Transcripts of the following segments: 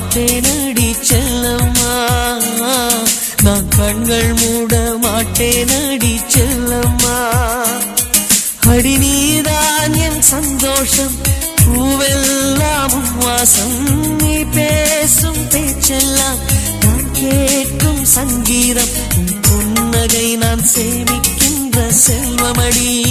மாட்டேனடி செல்லம்மா. நான் கண்கள் மூட மாட்டேனடி செல்லம்மா. அடி நீதான் என் சந்தோஷம். பூவெல்லாம் வாசம் நீ பேசும் பேச்செல்லாம் நான் கேட்கும் சங்கீதம். புன்னகை நான் சேமிக்கின்ற செல்வமடி.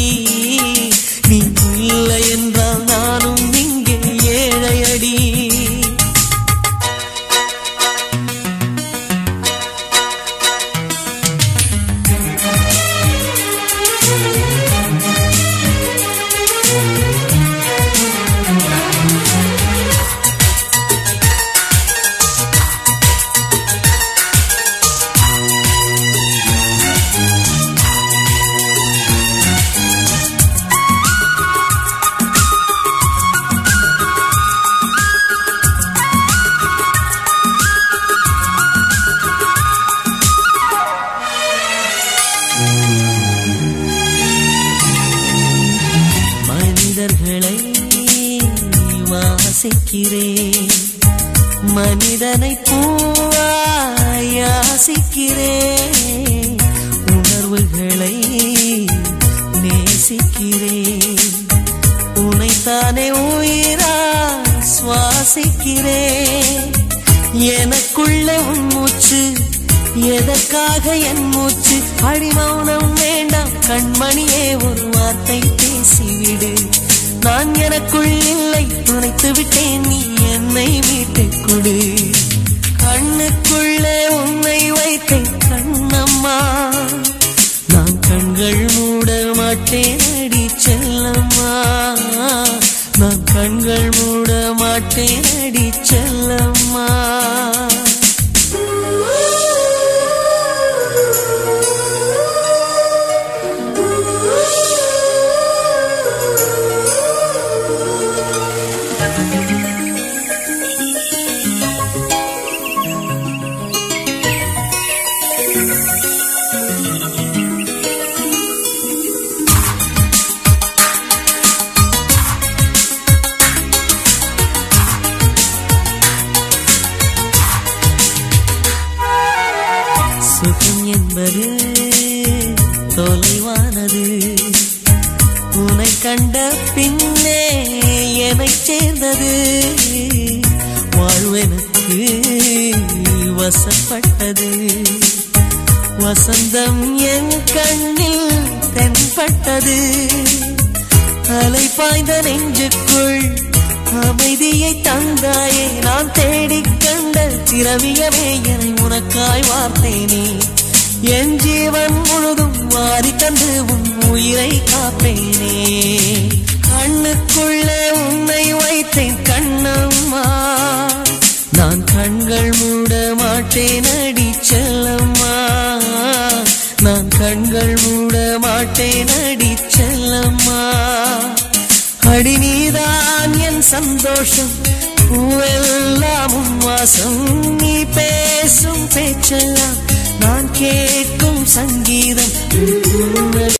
வாசிக்கிறேன் மனிதனை பூவாய் ஆசிக்கிறேன். உணர்வுகளை நேசிக்கிறேன். உனைத்தானே உயிரா சுவாசிக்கிறேன். எனக்குள்ள உன் மூச்சு எதற்காக என் மூச்சு? அடிமௌனம் வேண்டாம் கண்மணியே ஒரு வார்த்தை பேசிவிடு. நான் எனக்குள் இல்லை துணைத்து விட்டேன் நீ என்னை மீட்டுக் கொடு. கண்ணுக்குள்ளே உன்னை வைத்தேன் கண்ணம்மா. நான் கண்கள் மூட மாட்டேன் அடி செல்லம்மா. நான் கண்கள் மூட மாட்டேன் அடி செல்லம்மா. சுகம் என்பது தொலைவானது. உனை கண்ட பின்னே என்னை சேர்ந்தது. வாழ்வெனுக்கு வசப்பட்டது. வசந்தம் என் கண்ணில் தென்பட்டது. அலை பாய்ந்த நெஞ்சுக்குள் அமைதியை தந்தாயே நான் தேடிக் கண்ட திரவியமே என உனக்காய் வார்த்தேனே. என் ஜீவன் முழுதும் வாரி தந்து உன் உயிரை காப்பேனே. கண்ணுக்குள்ளே உன்னை வைத்தேன் கண்ணம்மா. நான் கண்கள் மூட மாட்டேன் அடி செல்லம்மா. நான் கண்கள் மூட மாட்டேன் அடி செல்லம்மா. அடி நீதான் என் சந்தோஷம் பூவெல்லாம் உன் வாசம் நீ பேசும் பேச்செல்லாம் நான் கேட்கும் சங்கீதம்.